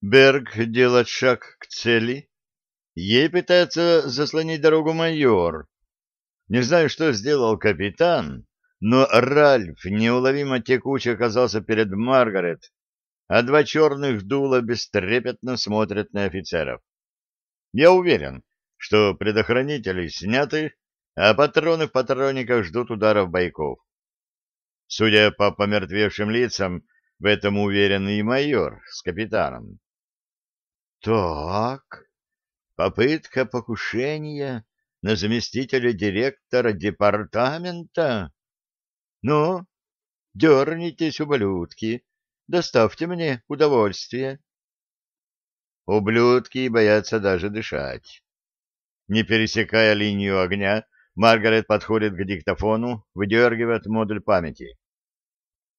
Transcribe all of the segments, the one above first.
Берг делает шаг к цели. Ей пытается заслонить дорогу майор. Не знаю, что сделал капитан, но Ральф неуловимо текуче оказался перед Маргарет, а два черных дула бестрепетно смотрят на офицеров. Я уверен, что предохранители сняты, а патроны в патронниках ждут ударов бойков. Судя по помертвевшим лицам, в этом уверен и майор с капитаном. Так, попытка покушения на заместителя директора департамента? Ну, дернитесь, ублюдки, доставьте мне удовольствие. Ублюдки боятся даже дышать. Не пересекая линию огня, Маргарет подходит к диктофону, выдергивает модуль памяти.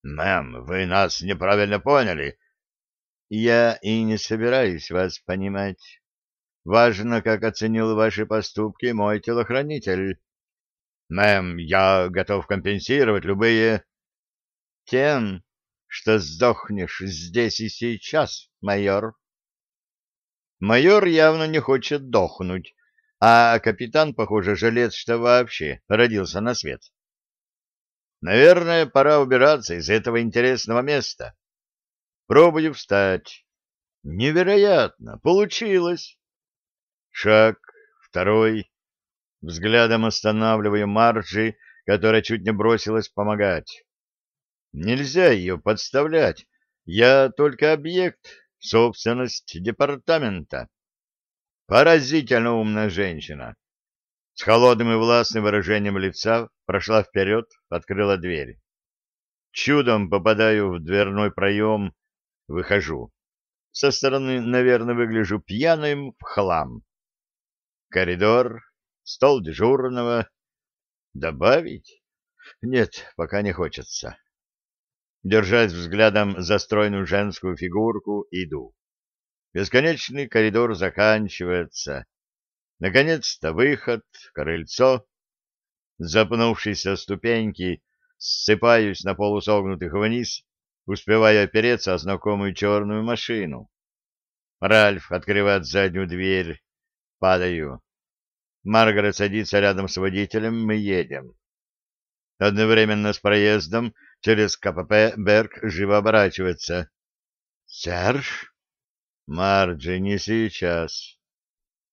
«Мэм, вы нас неправильно поняли. Я и не собираюсь вас понимать. Важно, как оценил ваши поступки мой телохранитель. Мэм, я готов компенсировать любые... Тем, что сдохнешь здесь и сейчас, майор. Майор явно не хочет дохнуть, а капитан, похоже, жалеет, что вообще родился на свет. Наверное, пора убираться из этого интересного места. Пробую встать. Невероятно! Получилось! Шаг, второй. Взглядом останавливаю Марджи, которая чуть не бросилась помогать. Нельзя ее подставлять. Я только объект, собственность департамента. Поразительно умная женщина. С холодным и властным выражением лица прошла вперед, открыла дверь. Чудом попадаю в дверной проем, Выхожу. Со стороны, наверное, выгляжу пьяным в хлам. Коридор, стол дежурного. Добавить? Нет, пока не хочется. Держась взглядом за стройную женскую фигурку, иду. Бесконечный коридор заканчивается. Наконец-то выход, крыльцо. Запнувшись о ступеньки, ссыпаюсь на полусогнутых вниз, успевая опереться о знакомую черную машину. Ральф открывает заднюю дверь. Падаю. Маргарет садится рядом с водителем, мы едем. Одновременно с проездом через КПП Берг живо оборачивается. «Серж?» «Марджи, не сейчас».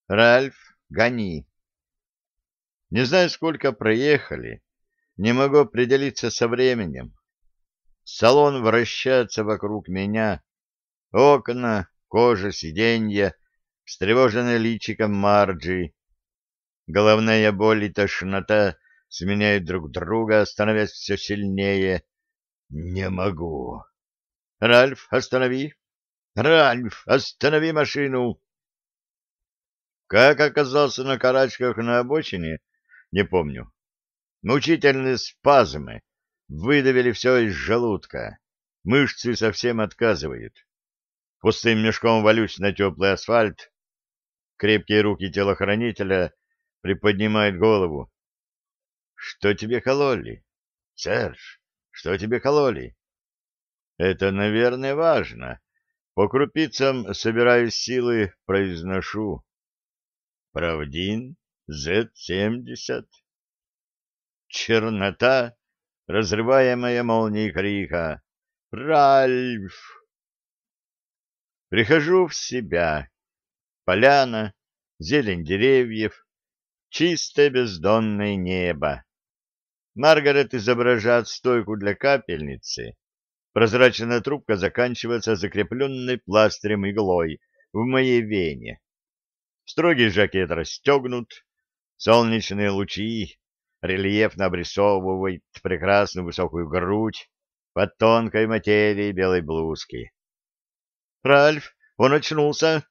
«Ральф, гони». Не знаю, сколько проехали. Не могу определиться со временем. Салон вращается вокруг меня. Окна, кожа, сиденья, встревоженное личико Марджи. Головная боль и тошнота сменяют друг друга, становясь все сильнее. Не могу. Ральф, останови. Ральф, останови машину. Как оказался на карачках на обочине, не помню. Мучительные спазмы выдавили все из желудка. Мышцы совсем отказывают. Пустым мешком валюсь на теплый асфальт. Крепкие руки телохранителя приподнимают голову. — Что тебе кололи? — Серж, что тебе кололи? — Это, наверное, важно. По крупицам, собираю силы, произношу. — Правдин, Z-70. Чернота разрываемая молнией крика «Ральф!». Прихожу в себя. Поляна, зелень деревьев, чистое бездонное небо. Маргарет изображает стойку для капельницы. Прозрачная трубка заканчивается закрепленной пластырем иглой в моей вене. Строгий жакет расстегнут, солнечные лучи рельефно обрисовывает прекрасную высокую грудь под тонкой материей белой блузки. — Ральф, он очнулся.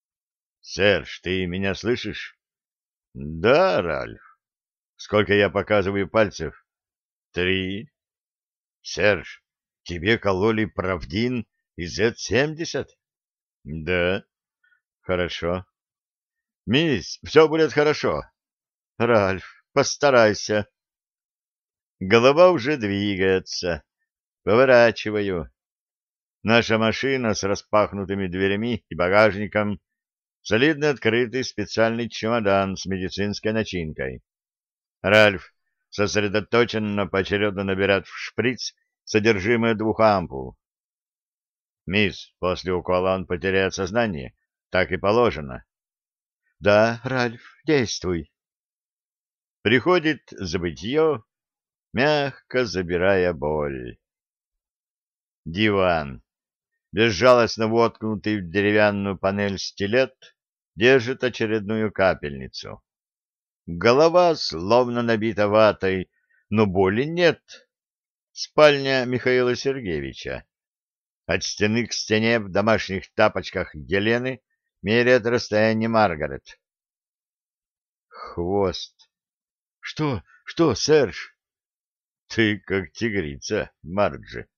— Серж, ты меня слышишь? — Да, Ральф. Сколько я показываю пальцев? — Три. — Серж, тебе кололи правдин и Z-70? — Да. — Хорошо. — Мисс, все будет хорошо. — Ральф, Постарайся. Голова уже двигается. Поворачиваю. Наша машина с распахнутыми дверями и багажником, солидно открытый специальный чемодан с медицинской начинкой. Ральф сосредоточенно поочередно набирает в шприц содержимое двух ампул. Мисс, после укола он потеряет сознание. Так и положено. — Да, Ральф, действуй. Приходит забытье, мягко забирая боль. Диван, безжалостно воткнутый в деревянную панель стилет, держит очередную капельницу. Голова словно набита ватой, но боли нет. Спальня Михаила Сергеевича. От стены к стене в домашних тапочках Елены меряет расстояние Маргарет. Хвост. Что, что, Серж? Ты как тигрица, Марджи.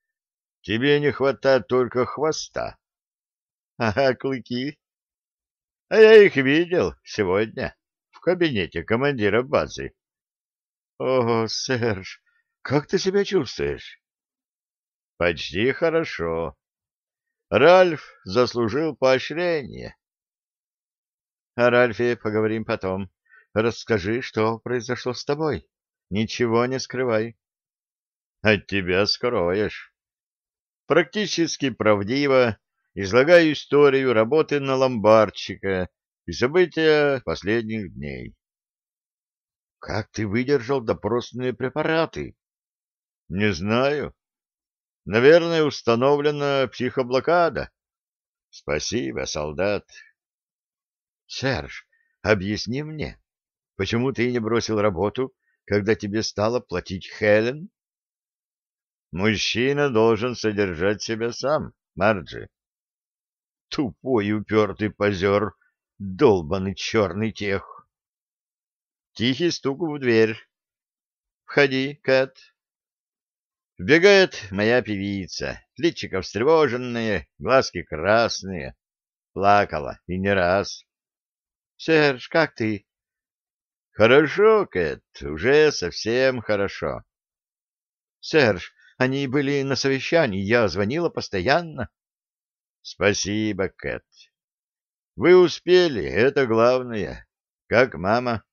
Тебе не хватает только хвоста. Ага, клыки. А я их видел сегодня в кабинете командира базы. О, Серж, как ты себя чувствуешь? Почти хорошо. Ральф заслужил поощрение. О Ральфе поговорим потом. Расскажи, что произошло с тобой. Ничего не скрывай. От тебя скроешь. Практически правдиво излагаю историю работы на ломбарчика и события последних дней. Как ты выдержал допросные препараты? Не знаю. Наверное, установлена психоблокада. Спасибо, солдат. Серж, объясни мне, Почему ты не бросил работу, когда тебе стало платить Хелен? Мужчина должен содержать себя сам, Марджи. Тупой упертый позер, долбанный черный тех. Тихий стук в дверь. Входи, Кэт. Вбегает моя певица, личико встревоженное, глазки красные. Плакала и не раз. — Серж, как ты? Хорошо, Кэт, уже совсем хорошо. Серж, они были на совещании, я звонила постоянно. Спасибо, Кэт. Вы успели, это главное. Как мама?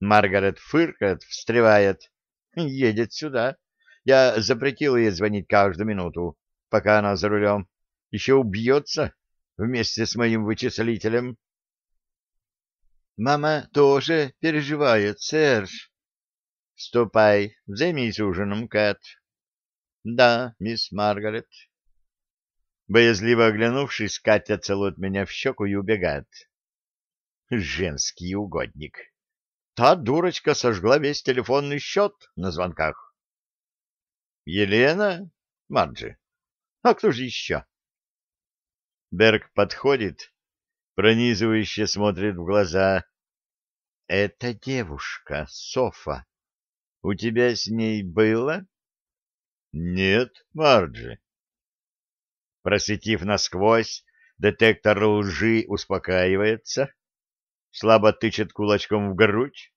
Маргарет фыркает, встревает. Едет сюда. Я запретил ей звонить каждую минуту, пока она за рулем. Еще убьется вместе с моим вычислителем. Мама тоже переживает, Серж. Ступай, займись ужином, Кэт. Да, мисс Маргарет. Боязливо оглянувшись, Катя целует меня в щеку и убегает. Женский угодник. Та дурочка сожгла весь телефонный счет на звонках. Елена? Марджи. А кто же еще? Берг подходит пронизывающе смотрит в глаза. «Это девушка, Софа. У тебя с ней было?» «Нет, Марджи». Просветив насквозь, детектор лжи успокаивается, слабо тычет кулачком в грудь,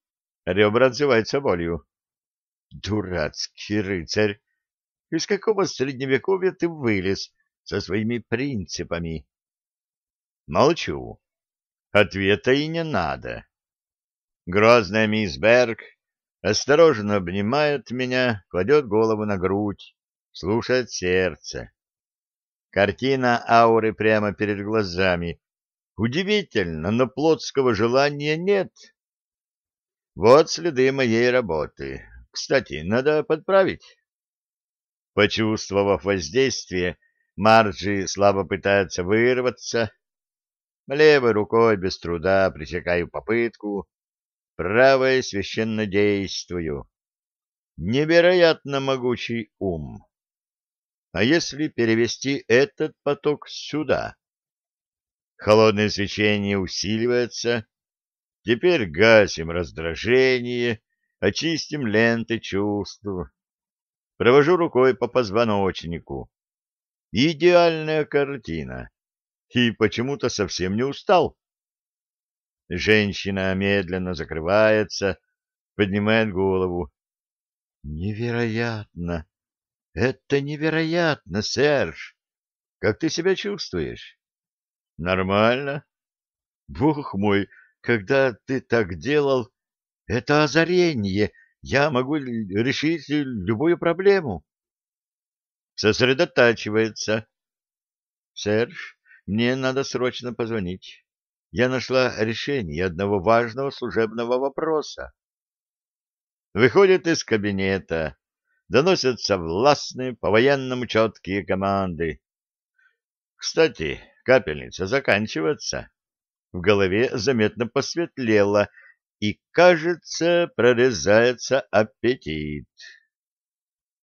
ребра отзываются болью. «Дурацкий рыцарь! Из какого средневековья ты вылез со своими принципами?» Молчу. Ответа и не надо. Грозная мисс Берг осторожно обнимает меня, кладет голову на грудь, слушает сердце. Картина ауры прямо перед глазами. Удивительно, но плотского желания нет. Вот следы моей работы. Кстати, надо подправить. Почувствовав воздействие, Марджи слабо пытается вырваться, Левой рукой без труда пресекаю попытку, правой священно действую. Невероятно могучий ум. А если перевести этот поток сюда? Холодное свечение усиливается. Теперь гасим раздражение, очистим ленты чувств. Провожу рукой по позвоночнику. Идеальная картина и почему-то совсем не устал. Женщина медленно закрывается, поднимает голову. «Невероятно! Это невероятно, Серж! Как ты себя чувствуешь?» «Нормально. Бог мой, когда ты так делал, это озарение! Я могу решить любую проблему!» Сосредотачивается. «Серж, мне надо срочно позвонить. Я нашла решение одного важного служебного вопроса. Выходит из кабинета. Доносятся властные, по-военному четкие команды. Кстати, капельница заканчивается. В голове заметно посветлело, и, кажется, прорезается аппетит.